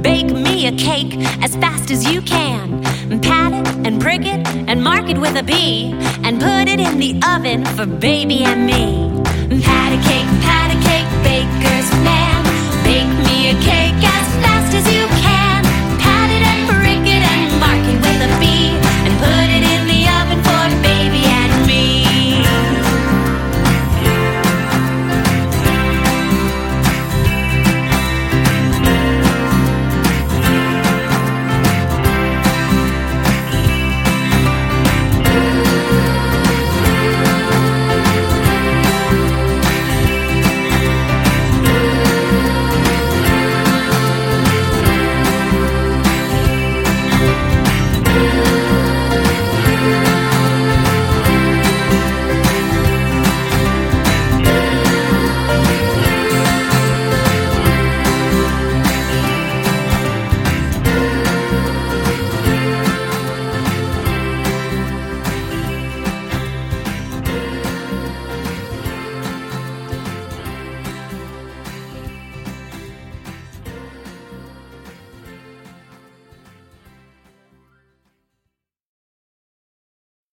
Bake me a cake as fast as you can. Pat it and prick it and mark it with a B. And put it in the oven for baby and me. Pat a cake.